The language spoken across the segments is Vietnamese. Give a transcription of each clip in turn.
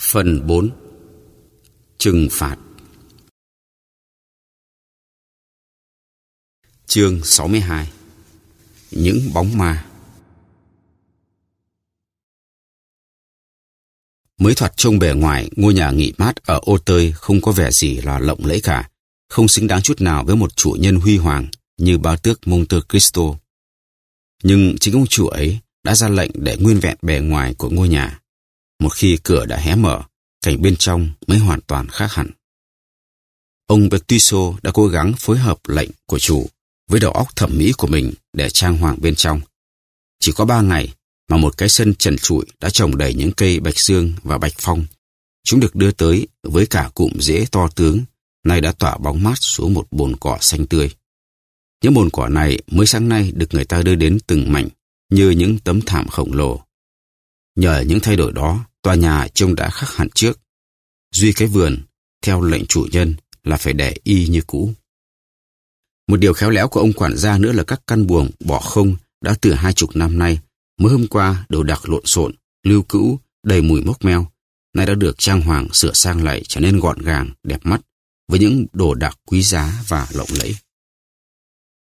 Phần 4 Trừng phạt Chương 62 Những bóng ma Mới thoạt trông bề ngoài, ngôi nhà nghỉ mát ở ô tơi không có vẻ gì là lộng lẫy cả, không xứng đáng chút nào với một chủ nhân huy hoàng như bao tước Monte Cristo. Nhưng chính ông chủ ấy đã ra lệnh để nguyên vẹn bề ngoài của ngôi nhà. Một khi cửa đã hé mở, cảnh bên trong mới hoàn toàn khác hẳn. Ông Bertuso đã cố gắng phối hợp lệnh của chủ với đầu óc thẩm mỹ của mình để trang hoàng bên trong. Chỉ có ba ngày mà một cái sân trần trụi đã trồng đầy những cây bạch dương và bạch phong. Chúng được đưa tới với cả cụm rễ to tướng, nay đã tỏa bóng mát xuống một bồn cỏ xanh tươi. Những bồn cỏ này mới sáng nay được người ta đưa đến từng mảnh như những tấm thảm khổng lồ. Nhờ những thay đổi đó, tòa nhà trông đã khác hẳn trước. Duy cái vườn, theo lệnh chủ nhân, là phải để y như cũ. Một điều khéo léo của ông quản gia nữa là các căn buồng bỏ không đã từ hai chục năm nay, mới hôm qua đồ đạc lộn xộn, lưu cữu, đầy mùi mốc meo, nay đã được trang hoàng sửa sang lại trở nên gọn gàng, đẹp mắt, với những đồ đạc quý giá và lộng lẫy.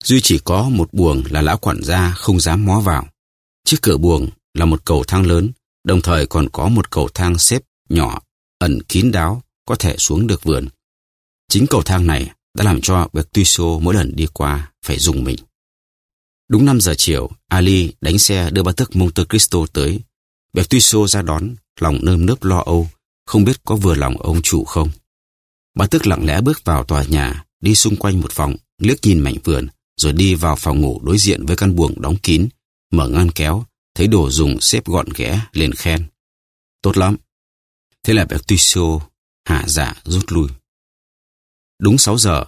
Duy chỉ có một buồng là lão quản gia không dám mó vào. Trước cửa buồng là một cầu thang lớn, đồng thời còn có một cầu thang xếp nhỏ, ẩn kín đáo, có thể xuống được vườn. Chính cầu thang này đã làm cho Bertuso mỗi lần đi qua phải dùng mình. Đúng 5 giờ chiều, Ali đánh xe đưa bá tước Monte Cristo tới. Bertuso ra đón, lòng nơm nớp lo âu, không biết có vừa lòng ông chủ không. Bá tước lặng lẽ bước vào tòa nhà, đi xung quanh một vòng, liếc nhìn mảnh vườn, rồi đi vào phòng ngủ đối diện với căn buồng đóng kín, mở ngăn kéo, thấy đồ dùng xếp gọn ghẽ, liền khen. Tốt lắm. Thế là Bertuccio hạ dạ rút lui. Đúng 6 giờ,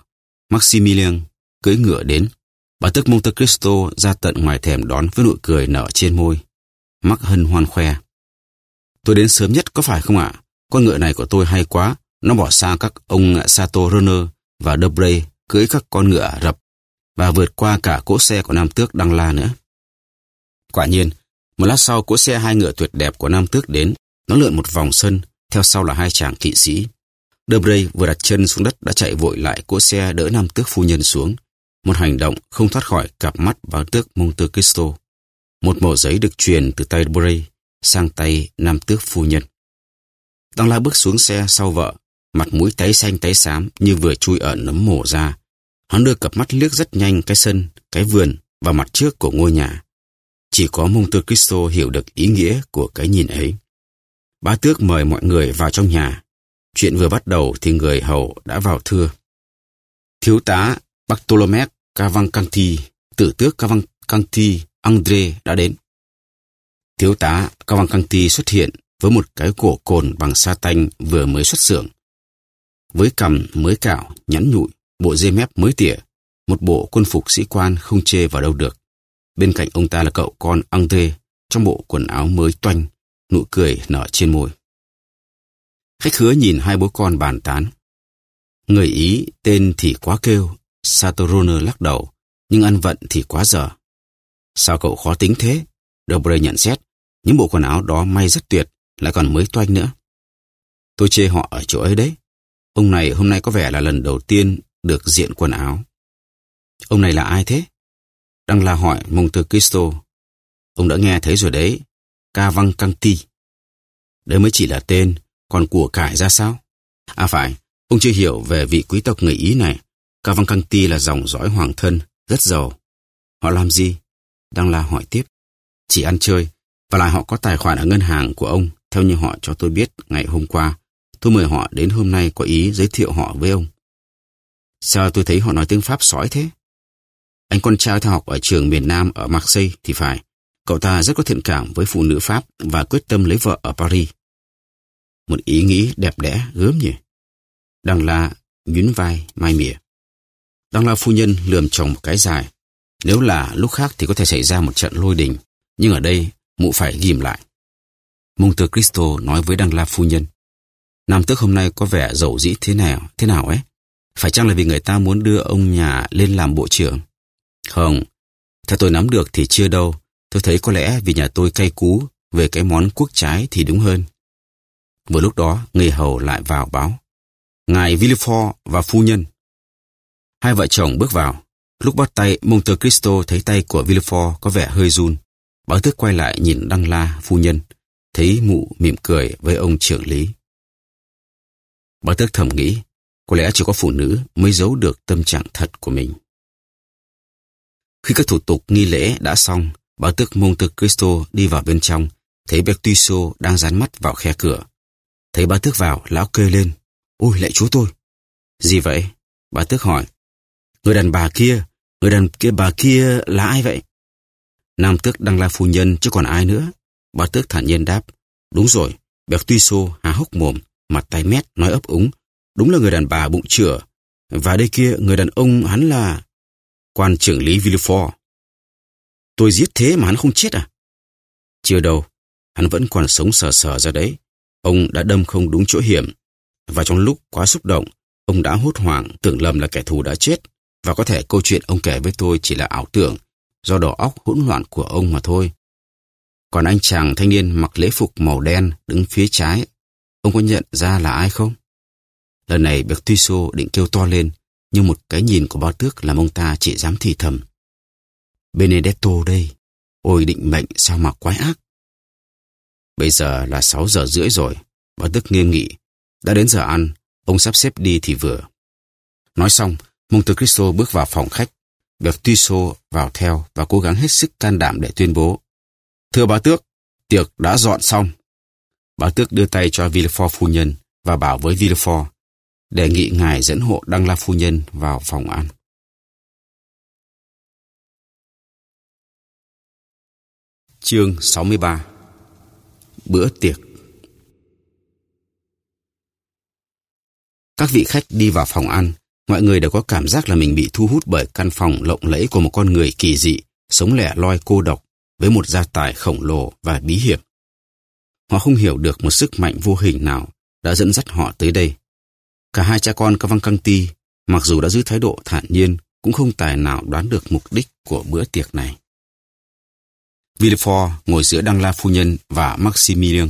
Maximilian cưỡi ngựa đến. Bà tức Monte Cristo ra tận ngoài thềm đón với nụ cười nở trên môi. Mắc hân hoan khoe. Tôi đến sớm nhất có phải không ạ? Con ngựa này của tôi hay quá. Nó bỏ xa các ông Sato Runner và Debrey cưỡi các con ngựa Ả Rập và vượt qua cả cỗ xe của Nam Tước Đăng La nữa. Quả nhiên, một lát sau cỗ xe hai ngựa tuyệt đẹp của Nam Tước đến, nó lượn một vòng sân, theo sau là hai chàng kỵ sĩ. Debray vừa đặt chân xuống đất đã chạy vội lại cỗ xe đỡ Nam Tước phu nhân xuống. Một hành động không thoát khỏi cặp mắt báo tước Monte Cristo. Một mẩu giấy được truyền từ tay Debray sang tay Nam Tước phu nhân. Đăng La bước xuống xe sau vợ, mặt mũi tái xanh tái xám như vừa chui ở nấm mổ ra. Hắn đưa cặp mắt liếc rất nhanh cái sân, cái vườn và mặt trước của ngôi nhà. Chỉ có Monte Cristo hiểu được ý nghĩa của cái nhìn ấy. Bá tước mời mọi người vào trong nhà. Chuyện vừa bắt đầu thì người hầu đã vào thưa. Thiếu tá Bartolome Cavalcanti, tử tước Cavalcanti Andre đã đến. Thiếu tá Cavalcanti xuất hiện với một cái cổ cồn bằng sa tanh vừa mới xuất xưởng. Với cằm mới cạo, nhắn nhụi, bộ dây mép mới tỉa, một bộ quân phục sĩ quan không chê vào đâu được. Bên cạnh ông ta là cậu con André trong bộ quần áo mới toanh, nụ cười nở trên môi. Khách hứa nhìn hai bố con bàn tán. Người Ý tên thì quá kêu, Satorone lắc đầu, nhưng ăn vận thì quá dở. Sao cậu khó tính thế? Dobre nhận xét, những bộ quần áo đó may rất tuyệt, lại còn mới toanh nữa. Tôi chê họ ở chỗ ấy đấy. Ông này hôm nay có vẻ là lần đầu tiên được diện quần áo. Ông này là ai thế? Đang là hỏi Monte Cristo. Ông đã nghe thấy rồi đấy, Cavalcanti. Đấy mới chỉ là tên, còn của cải ra sao? À phải, ông chưa hiểu về vị quý tộc người Ý này. Cavalcanti là dòng dõi hoàng thân, rất giàu. Họ làm gì? Đang là hỏi tiếp. Chỉ ăn chơi, và lại họ có tài khoản ở ngân hàng của ông, theo như họ cho tôi biết ngày hôm qua. Tôi mời họ đến hôm nay có ý giới thiệu họ với ông. Sao tôi thấy họ nói tiếng Pháp sói thế? Anh con trai theo học ở trường miền Nam ở Marseille thì phải. Cậu ta rất có thiện cảm với phụ nữ Pháp và quyết tâm lấy vợ ở Paris. Một ý nghĩ đẹp đẽ, gớm nhỉ. Đăng la nhún vai, mai mỉa. Đăng la phu nhân lườm chồng một cái dài. Nếu là lúc khác thì có thể xảy ra một trận lôi đình. Nhưng ở đây, mụ phải ghim lại. Monte Cristo nói với Đăng la phu nhân. Nam tước hôm nay có vẻ giàu dĩ thế nào, thế nào ấy? Phải chăng là vì người ta muốn đưa ông nhà lên làm bộ trưởng? Không, theo tôi nắm được thì chưa đâu. Tôi thấy có lẽ vì nhà tôi cay cú về cái món quốc trái thì đúng hơn. Vừa lúc đó, người hầu lại vào báo. Ngài Villefort và phu nhân. Hai vợ chồng bước vào. Lúc bắt tay, Monte Cristo thấy tay của Villefort có vẻ hơi run. Báo tước quay lại nhìn Đăng La, phu nhân. Thấy mụ mỉm cười với ông trưởng lý. Báo tước thầm nghĩ, có lẽ chỉ có phụ nữ mới giấu được tâm trạng thật của mình. Khi các thủ tục nghi lễ đã xong, bà tước Monte Cristo đi vào bên trong, thấy Bertuccio đang dán mắt vào khe cửa. Thấy bà tước vào, lão kêu lên. Ôi, lại chú tôi. Gì vậy? Bà tước hỏi. Người đàn bà kia, người đàn kia bà kia là ai vậy? Nam tước đang là phu nhân chứ còn ai nữa. Bà tước thản nhiên đáp. Đúng rồi, Bertuccio há hốc mồm, mặt tay mét, nói ấp úng. Đúng là người đàn bà bụng chửa. Và đây kia, người đàn ông hắn là... Quan trưởng lý Villefort. Tôi giết thế mà hắn không chết à? Chưa đâu, hắn vẫn còn sống sờ sờ ra đấy. Ông đã đâm không đúng chỗ hiểm. Và trong lúc quá xúc động, ông đã hốt hoảng tưởng lầm là kẻ thù đã chết. Và có thể câu chuyện ông kể với tôi chỉ là ảo tưởng, do đầu óc hỗn loạn của ông mà thôi. Còn anh chàng thanh niên mặc lễ phục màu đen đứng phía trái, ông có nhận ra là ai không? Lần này Bertuccio định kêu to lên, nhưng một cái nhìn của bao tước làm ông ta chỉ dám thì thầm. Benedetto đây, ôi định mệnh sao mà quái ác. Bây giờ là 6 giờ rưỡi rồi, bao tước nghiêm nghị. Đã đến giờ ăn, ông sắp xếp đi thì vừa. Nói xong, Monte Cristo bước vào phòng khách. Bertuccio vào theo và cố gắng hết sức can đảm để tuyên bố. Thưa bá tước, tiệc đã dọn xong. Bá tước đưa tay cho Villefort phu nhân và bảo với Villefort đề nghị ngài dẫn hộ Đăng La phu nhân vào phòng ăn. Chương 63 Bữa tiệc Các vị khách đi vào phòng ăn, mọi người đều có cảm giác là mình bị thu hút bởi căn phòng lộng lẫy của một con người kỳ dị, sống lẻ loi cô độc, với một gia tài khổng lồ và bí hiểm. Họ không hiểu được một sức mạnh vô hình nào đã dẫn dắt họ tới đây. Cả hai cha con Cavalcanti, mặc dù đã giữ thái độ thản nhiên, cũng không tài nào đoán được mục đích của bữa tiệc này. Villefort ngồi giữa Đăng La phu nhân và Maximilian.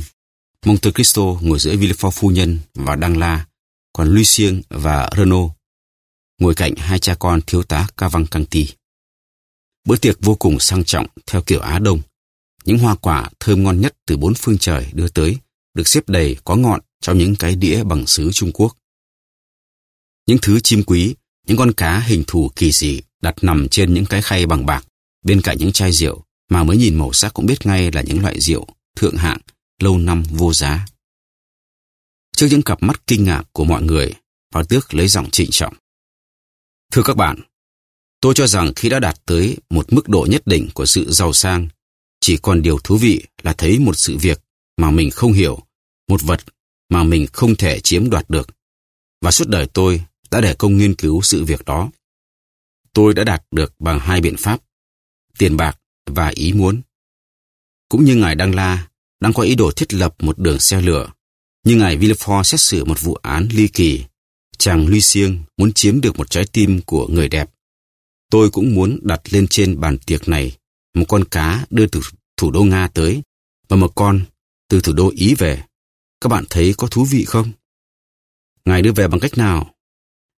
Monte Cristo ngồi giữa Villefort phu nhân và Đăng La, còn Lucien và Renault ngồi cạnh hai cha con thiếu tá Cavalcanti. Bữa tiệc vô cùng sang trọng theo kiểu Á Đông. Những hoa quả thơm ngon nhất từ bốn phương trời đưa tới, được xếp đầy có ngọn trong những cái đĩa bằng sứ Trung Quốc. Những thứ chim quý, những con cá hình thù kỳ dị đặt nằm trên những cái khay bằng bạc, bên cạnh những chai rượu mà mới nhìn màu sắc cũng biết ngay là những loại rượu thượng hạng, lâu năm vô giá. Trước những cặp mắt kinh ngạc của mọi người, Phó Tước lấy giọng trịnh trọng. Thưa các bạn, tôi cho rằng khi đã đạt tới một mức độ nhất định của sự giàu sang, chỉ còn điều thú vị là thấy một sự việc mà mình không hiểu, một vật mà mình không thể chiếm đoạt được. Và suốt đời tôi đã để công nghiên cứu sự việc đó. Tôi đã đạt được bằng hai biện pháp, tiền bạc và ý muốn. Cũng như Ngài Đăng La đang có ý đồ thiết lập một đường xe lửa, như Ngài Villefort xét xử một vụ án ly kỳ, chàng Lucien muốn chiếm được một trái tim của người đẹp. Tôi cũng muốn đặt lên trên bàn tiệc này một con cá đưa từ thủ đô Nga tới và một con từ thủ đô Ý về. Các bạn thấy có thú vị không? Ngài đưa về bằng cách nào?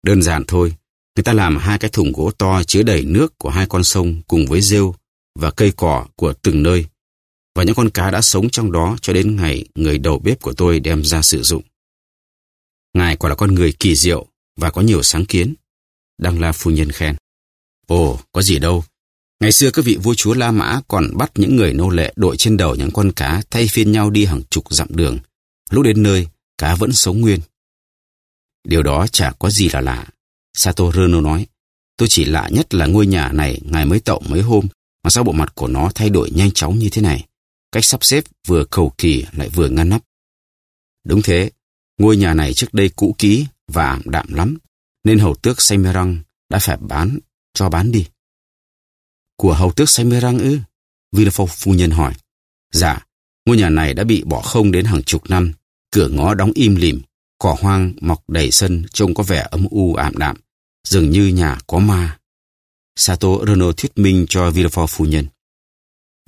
Đơn giản thôi, người ta làm hai cái thùng gỗ to chứa đầy nước của hai con sông cùng với rêu và cây cỏ của từng nơi. Và những con cá đã sống trong đó cho đến ngày người đầu bếp của tôi đem ra sử dụng. Ngài quả là con người kỳ diệu và có nhiều sáng kiến. Đăng La phu nhân khen. Ồ, có gì đâu. Ngày xưa các vị vua chúa La Mã còn bắt những người nô lệ đội trên đầu những con cá thay phiên nhau đi hàng chục dặm đường. Lúc đến nơi, cá vẫn sống nguyên. Điều đó chả có gì là lạ. Sato Reno nói, tôi chỉ lạ nhất là ngôi nhà này ngài mới tậu mấy hôm mà sao bộ mặt của nó thay đổi nhanh chóng như thế này. Cách sắp xếp vừa cầu kỳ lại vừa ngăn nắp. Đúng thế, ngôi nhà này trước đây cũ kỹ và ảm đạm lắm, nên hầu tước Semerang đã phải bán, cho bán đi. Của hầu tước Semerang ư? Villefort phu nhân hỏi. Dạ, ngôi nhà này đã bị bỏ không đến hàng chục năm, cửa ngõ đóng im lìm, cỏ hoang mọc đầy sân trông có vẻ âm u ảm đạm, dường như nhà có ma. Sato Renault thuyết minh cho Villefort phu nhân.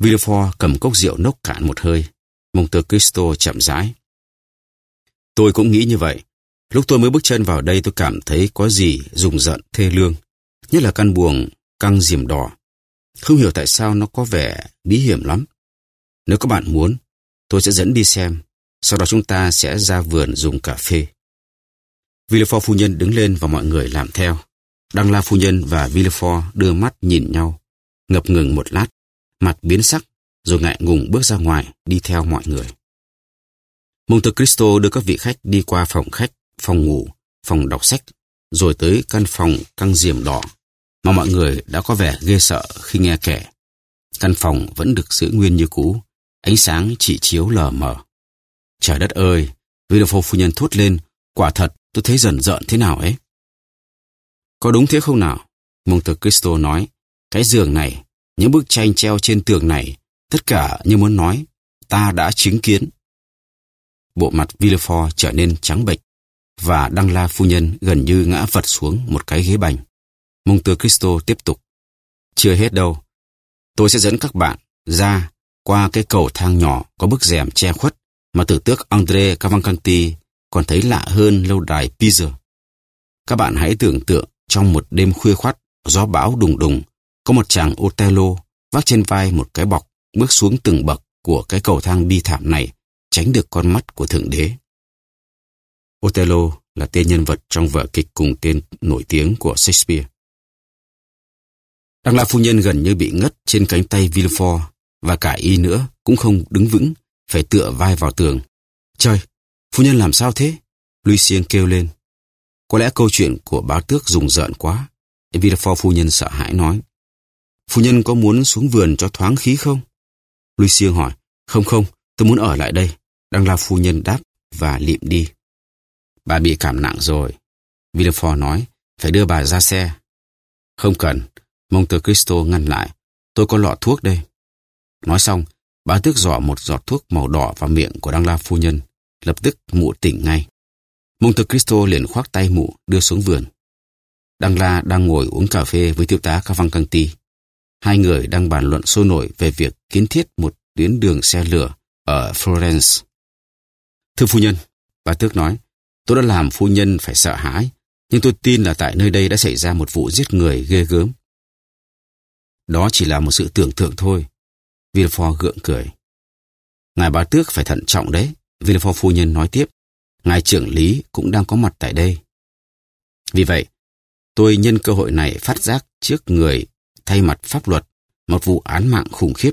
Villefort cầm cốc rượu nốc cạn một hơi. Monte Cristo chậm rãi. Tôi cũng nghĩ như vậy. Lúc tôi mới bước chân vào đây tôi cảm thấy có gì rùng rợn thê lương. Nhất là căn buồng căng diềm đỏ. Không hiểu tại sao nó có vẻ bí hiểm lắm. Nếu các bạn muốn, tôi sẽ dẫn đi xem. Sau đó chúng ta sẽ ra vườn dùng cà phê. Villefort phu nhân đứng lên và mọi người làm theo. Đăng La phu nhân và Villefort đưa mắt nhìn nhau, ngập ngừng một lát, mặt biến sắc, rồi ngại ngùng bước ra ngoài đi theo mọi người. Monte Cristo đưa các vị khách đi qua phòng khách, phòng ngủ, phòng đọc sách, rồi tới căn phòng căng diềm đỏ, mà mọi người đã có vẻ ghê sợ khi nghe kể. Căn phòng vẫn được giữ nguyên như cũ, ánh sáng chỉ chiếu lờ mờ. Trời đất ơi, Villefort phu nhân thốt lên, quả thật tôi thấy dần dợn thế nào ấy. Có đúng thế không nào? Monte Cristo nói, cái giường này, những bức tranh treo trên tường này, tất cả như muốn nói, ta đã chứng kiến. Bộ mặt Villefort trở nên trắng bệch, và Đăng La phu nhân gần như ngã vật xuống một cái ghế bành. Monte Cristo tiếp tục. Chưa hết đâu. Tôi sẽ dẫn các bạn ra qua cái cầu thang nhỏ có bức rèm che khuất mà tử tước Andre Cavalcanti còn thấy lạ hơn lâu đài Pisa. Các bạn hãy tưởng tượng trong một đêm khuya khoắt, gió bão đùng đùng, có một chàng Othello vác trên vai một cái bọc bước xuống từng bậc của cái cầu thang bi thảm này, tránh được con mắt của Thượng Đế. Othello là tên nhân vật trong vở kịch cùng tên nổi tiếng của Shakespeare. Đăng La phu nhân gần như bị ngất trên cánh tay Villefort và cả y nữa cũng không đứng vững, phải tựa vai vào tường. Trời, phu nhân làm sao thế? Lucien kêu lên. Có lẽ câu chuyện của báo tước rùng rợn quá. Villefort phu nhân sợ hãi nói. Phu nhân có muốn xuống vườn cho thoáng khí không? Lucien hỏi. Không không, tôi muốn ở lại đây. đang là phu nhân đáp và liệm đi. Bà bị cảm nặng rồi. Villefort nói, phải đưa bà ra xe. Không cần, Monte Cristo ngăn lại. Tôi có lọ thuốc đây. Nói xong, bà tước dọ một giọt thuốc màu đỏ vào miệng của Đăng La phu nhân. Lập tức mụ tỉnh ngay. Monte Cristo liền khoác tay mụ đưa xuống vườn. Đăng La đang ngồi uống cà phê với thiếu tá Cavalcanti. Hai người đang bàn luận sôi nổi về việc kiến thiết một tuyến đường xe lửa ở Florence. Thưa phu nhân, bà Tước nói, tôi đã làm phu nhân phải sợ hãi, nhưng tôi tin là tại nơi đây đã xảy ra một vụ giết người ghê gớm. Đó chỉ là một sự tưởng tượng thôi. Villefort gượng cười. Ngài bà Tước phải thận trọng đấy, Villefort phu nhân nói tiếp. Ngài trưởng lý cũng đang có mặt tại đây. Vì vậy, tôi nhân cơ hội này phát giác trước người thay mặt pháp luật một vụ án mạng khủng khiếp.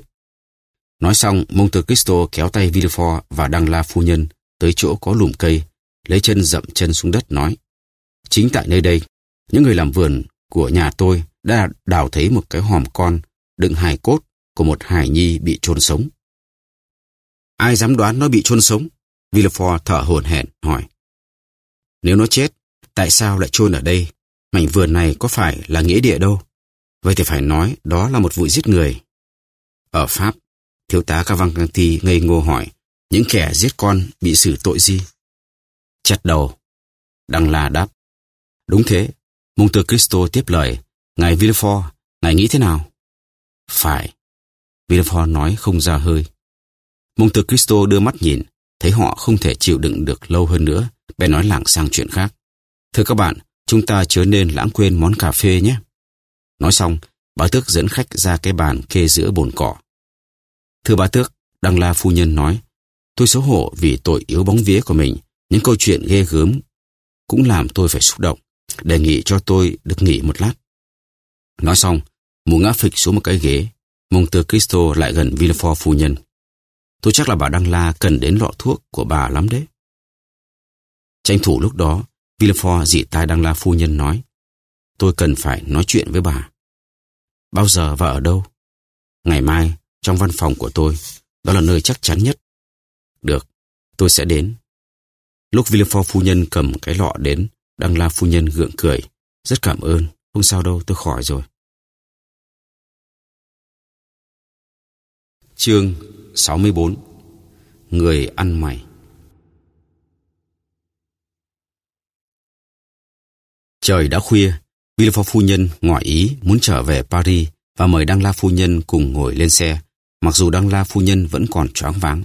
Nói xong, Monte Cristo kéo tay Villefort và Đăng La phu nhân tới chỗ có lùm cây, lấy chân dậm chân xuống đất nói. Chính tại nơi đây, những người làm vườn của nhà tôi đã đào thấy một cái hòm con đựng hài cốt của một hải nhi bị chôn sống. Ai dám đoán nó bị chôn sống? Villefort thở hổn hển hỏi. Nếu nó chết, tại sao lại chôn ở đây? Mảnh vườn này có phải là nghĩa địa đâu? Vậy thì phải nói đó là một vụ giết người. Ở Pháp, thiếu tá Cavalcanti ngây ngô hỏi, những kẻ giết con bị xử tội gì? Chặt đầu. Đăng La đáp. Đúng thế. Monte Cristo tiếp lời. Ngài Villefort, ngài nghĩ thế nào? Phải. Villefort nói không ra hơi. Monte Cristo đưa mắt nhìn, thấy họ không thể chịu đựng được lâu hơn nữa, bèn nói lảng sang chuyện khác. Thưa các bạn, chúng ta chớ nên lãng quên món cà phê nhé. Nói xong, bá tước dẫn khách ra cái bàn kê giữa bồn cỏ. Thưa bá tước, Đăng La phu nhân nói, tôi xấu hổ vì tội yếu bóng vía của mình, những câu chuyện ghê gớm cũng làm tôi phải xúc động, đề nghị cho tôi được nghỉ một lát. Nói xong, mụ ngã phịch xuống một cái ghế, Monte Cristo lại gần Villefort phu nhân. Tôi chắc là bà Đăng La cần đến lọ thuốc của bà lắm đấy. Tranh thủ lúc đó, Villefort dị tai Đăng La phu nhân nói. Tôi cần phải nói chuyện với bà. Bao giờ và ở đâu? Ngày mai, trong văn phòng của tôi. Đó là nơi chắc chắn nhất. Được, tôi sẽ đến. Lúc Villefort phu nhân cầm cái lọ đến, Đăng La phu nhân gượng cười. Rất cảm ơn, không sao đâu, tôi khỏi rồi. Chương 64 Người ăn mày Trời đã khuya, Villefort phu nhân ngỏ ý muốn trở về Paris và mời Đăng La phu nhân cùng ngồi lên xe, mặc dù Đăng La phu nhân vẫn còn choáng váng.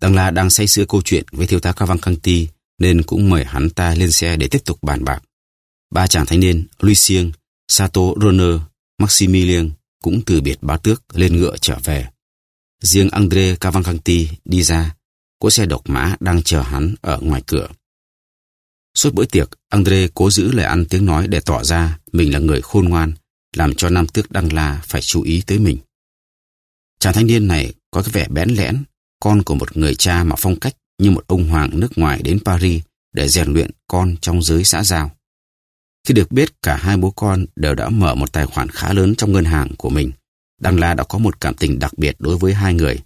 Đăng La đang say sưa câu chuyện với thiếu tá Cavalcanti nên cũng mời hắn ta lên xe để tiếp tục bàn bạc. Ba chàng thanh niên, Lucien, Sato Roner, Maximilien cũng từ biệt bá tước lên ngựa trở về. Riêng Andre Cavalcanti đi ra, cỗ xe độc mã đang chờ hắn ở ngoài cửa. Suốt bữa tiệc, Andre cố giữ lời ăn tiếng nói để tỏ ra mình là người khôn ngoan, làm cho Nam Tước Đăng La phải chú ý tới mình. Chàng thanh niên này có cái vẻ bén lẽn, con của một người cha mà phong cách như một ông hoàng nước ngoài đến Paris để rèn luyện con trong giới xã giao. Khi được biết cả hai bố con đều đã mở một tài khoản khá lớn trong ngân hàng của mình, Đăng La đã có một cảm tình đặc biệt đối với hai người.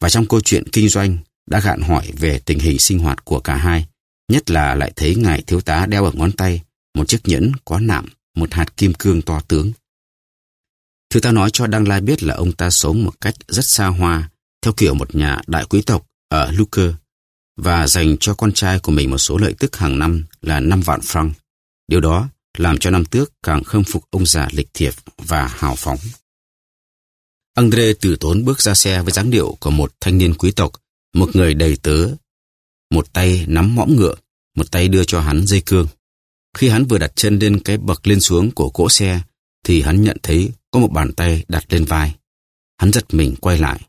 Và trong câu chuyện kinh doanh đã gạn hỏi về tình hình sinh hoạt của cả hai, nhất là lại thấy ngài thiếu tá đeo ở ngón tay một chiếc nhẫn có nạm một hạt kim cương to tướng. Thiếu tá nói cho Đăng La biết là ông ta sống một cách rất xa hoa, theo kiểu một nhà đại quý tộc ở Lucre, và dành cho con trai của mình một số lợi tức hàng năm là 5 vạn franc. Điều đó làm cho năm tước càng khâm phục ông già lịch thiệp và hào phóng. Andre từ tốn bước ra xe với dáng điệu của một thanh niên quý tộc, một người đầy tớ. Một tay nắm mõm ngựa, một tay đưa cho hắn dây cương. Khi hắn vừa đặt chân lên cái bậc lên xuống của cỗ xe, thì hắn nhận thấy có một bàn tay đặt lên vai. Hắn giật mình quay lại,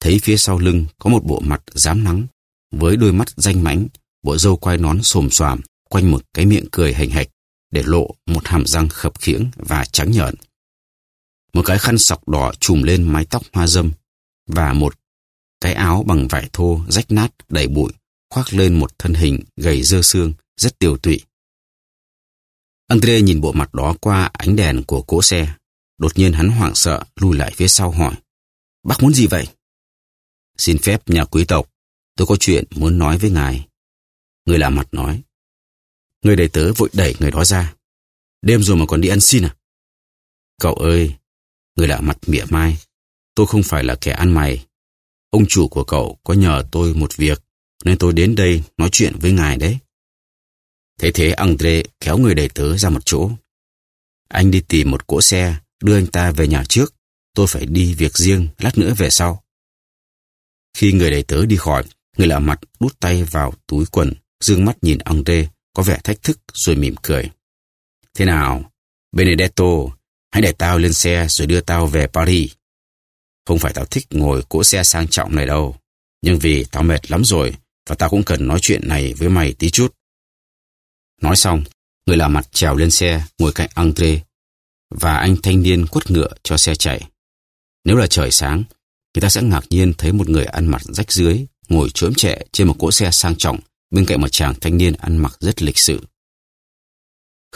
thấy phía sau lưng có một bộ mặt dám nắng, với đôi mắt danh mãnh, bộ râu quai nón xồm xoàm, quanh một cái miệng cười hành hạch, để lộ một hàm răng khập khiễng và trắng nhợn. Một cái khăn sọc đỏ trùm lên mái tóc hoa dâm, và một cái áo bằng vải thô rách nát đầy bụi khoác lên một thân hình gầy dơ xương, rất tiều tụy. Andre nhìn bộ mặt đó qua ánh đèn của cỗ xe. Đột nhiên hắn hoảng sợ, lùi lại phía sau hỏi. Bác muốn gì vậy? Xin phép nhà quý tộc, tôi có chuyện muốn nói với ngài. Người lạ mặt nói. Người đầy tớ vội đẩy người đó ra. Đêm rồi mà còn đi ăn xin à? Cậu ơi, người lạ mặt mỉa mai. Tôi không phải là kẻ ăn mày. Ông chủ của cậu có nhờ tôi một việc, nên tôi đến đây nói chuyện với ngài đấy. Thế thế Andre kéo người đầy tớ ra một chỗ. Anh đi tìm một cỗ xe, đưa anh ta về nhà trước. Tôi phải đi việc riêng, lát nữa về sau. Khi người đầy tớ đi khỏi, người lạ mặt đút tay vào túi quần, dương mắt nhìn Andre, có vẻ thách thức rồi mỉm cười. Thế nào, Benedetto, hãy để tao lên xe rồi đưa tao về Paris. Không phải tao thích ngồi cỗ xe sang trọng này đâu, nhưng vì tao mệt lắm rồi và tao cũng cần nói chuyện này với mày tí chút. Nói xong, người lạ mặt trèo lên xe, ngồi cạnh Andre, và anh thanh niên quất ngựa cho xe chạy. Nếu là trời sáng, người ta sẽ ngạc nhiên thấy một người ăn mặc rách dưới, ngồi chớm trẻ trên một cỗ xe sang trọng, bên cạnh một chàng thanh niên ăn mặc rất lịch sự.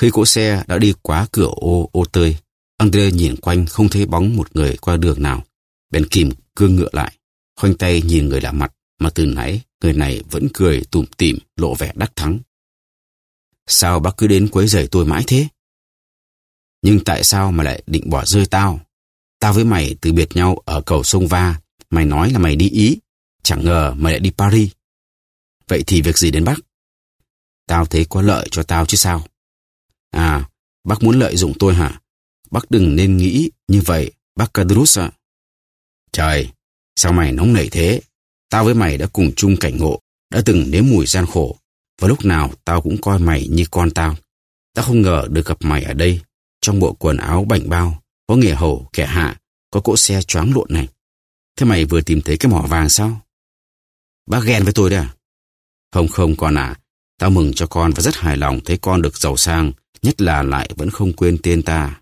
Khi cỗ xe đã đi quá cửa ô ô tơi, Andre nhìn quanh không thấy bóng một người qua đường nào. Bèn kìm cương ngựa lại, khoanh tay nhìn người lạ mặt mà từ nãy người này vẫn cười tủm tỉm lộ vẻ đắc thắng. Sao bác cứ đến quấy rầy tôi mãi thế? Nhưng tại sao mà lại định bỏ rơi tao? Tao với mày từ biệt nhau ở cầu sông Va. Mày nói là mày đi Ý. Chẳng ngờ mày lại đi Paris. Vậy thì việc gì đến bác? Tao thấy có lợi cho tao chứ sao? À, bác muốn lợi dụng tôi hả? Bác đừng nên nghĩ như vậy, bác Cadrus ạ. Trời, sao mày nóng nảy thế? Tao với mày đã cùng chung cảnh ngộ, đã từng nếm mùi gian khổ, và lúc nào tao cũng coi mày như con tao. Tao không ngờ được gặp mày ở đây, trong bộ quần áo bảnh bao, có nghề hầu, kẻ hạ, có cỗ xe choáng lộn này. Thế mày vừa tìm thấy cái mỏ vàng sao? Bác ghen với tôi đấy à? Không không con à, tao mừng cho con và rất hài lòng thấy con được giàu sang, nhất là lại vẫn không quên tên ta.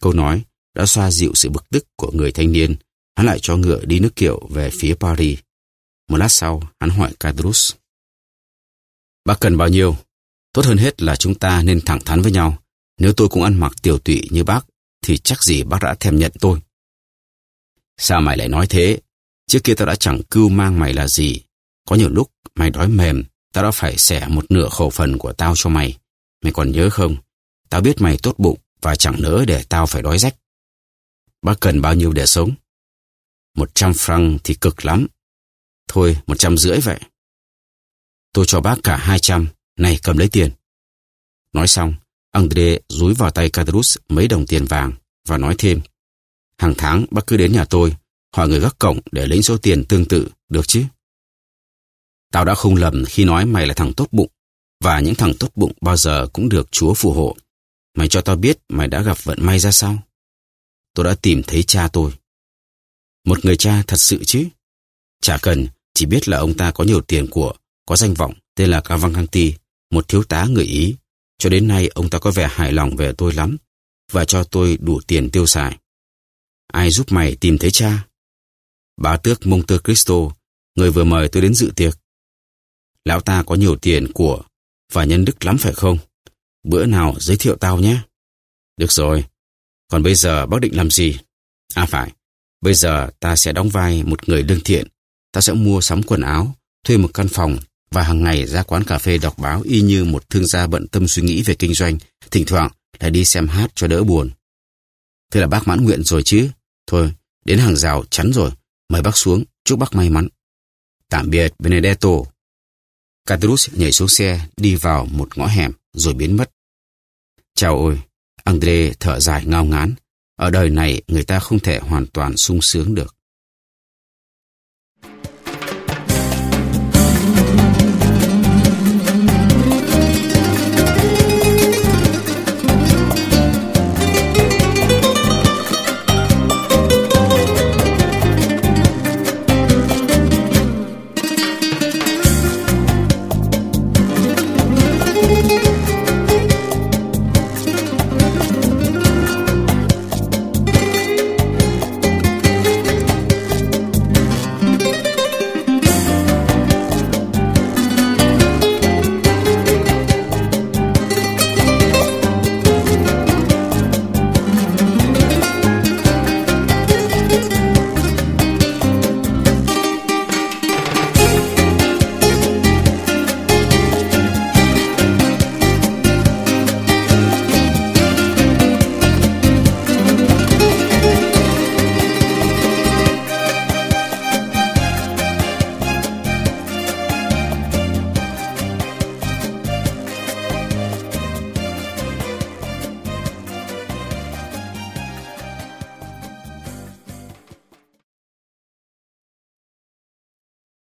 Câu nói đã xoa dịu sự bực tức của người thanh niên, hắn lại cho ngựa đi nước kiệu về phía Paris. Một lát sau, hắn hỏi Cadrus. Bác cần bao nhiêu? Tốt hơn hết là chúng ta nên thẳng thắn với nhau. Nếu tôi cũng ăn mặc tiểu tụy như bác, thì chắc gì bác đã thèm nhận tôi. Sao mày lại nói thế? Trước kia tao đã chẳng cưu mang mày là gì. Có nhiều lúc mày đói mềm, tao đã phải xẻ một nửa khẩu phần của tao cho mày. Mày còn nhớ không? Tao biết mày tốt bụng và chẳng nỡ để tao phải đói rách. Bác cần bao nhiêu để sống? Một trăm franc thì cực lắm. Thôi, một trăm rưỡi vậy. Tôi cho bác cả hai trăm, này cầm lấy tiền. Nói xong, André rúi vào tay Cadrus mấy đồng tiền vàng và nói thêm. Hàng tháng bác cứ đến nhà tôi, hỏi người gác cổng để lấy số tiền tương tự, được chứ? Tao đã không lầm khi nói mày là thằng tốt bụng, và những thằng tốt bụng bao giờ cũng được Chúa phù hộ. Mày cho tao biết mày đã gặp vận may ra sao? Tôi đã tìm thấy cha tôi. Một người cha thật sự chứ? Chả cần, chỉ biết là ông ta có nhiều tiền của, có danh vọng, tên là Cavalcanti, một thiếu tá người Ý. Cho đến nay ông ta có vẻ hài lòng về tôi lắm và cho tôi đủ tiền tiêu xài. Ai giúp mày tìm thấy cha? Bá tước Monte Cristo, người vừa mời tôi đến dự tiệc. Lão ta có nhiều tiền của và nhân đức lắm phải không? Bữa nào giới thiệu tao nhé. Được rồi. Còn bây giờ bác định làm gì? À phải, bây giờ ta sẽ đóng vai một người lương thiện. Ta sẽ mua sắm quần áo, thuê một căn phòng và hàng ngày ra quán cà phê đọc báo y như một thương gia bận tâm suy nghĩ về kinh doanh, thỉnh thoảng lại đi xem hát cho đỡ buồn. Thế là bác mãn nguyện rồi chứ? Thôi, đến hàng rào chắn rồi, mời bác xuống, chúc bác may mắn. Tạm biệt Benedetto. Caterus nhảy xuống xe, đi vào một ngõ hẻm, rồi biến mất. Chào ôi, Andre thở dài ngao ngán. Ở đời này người ta không thể hoàn toàn sung sướng được.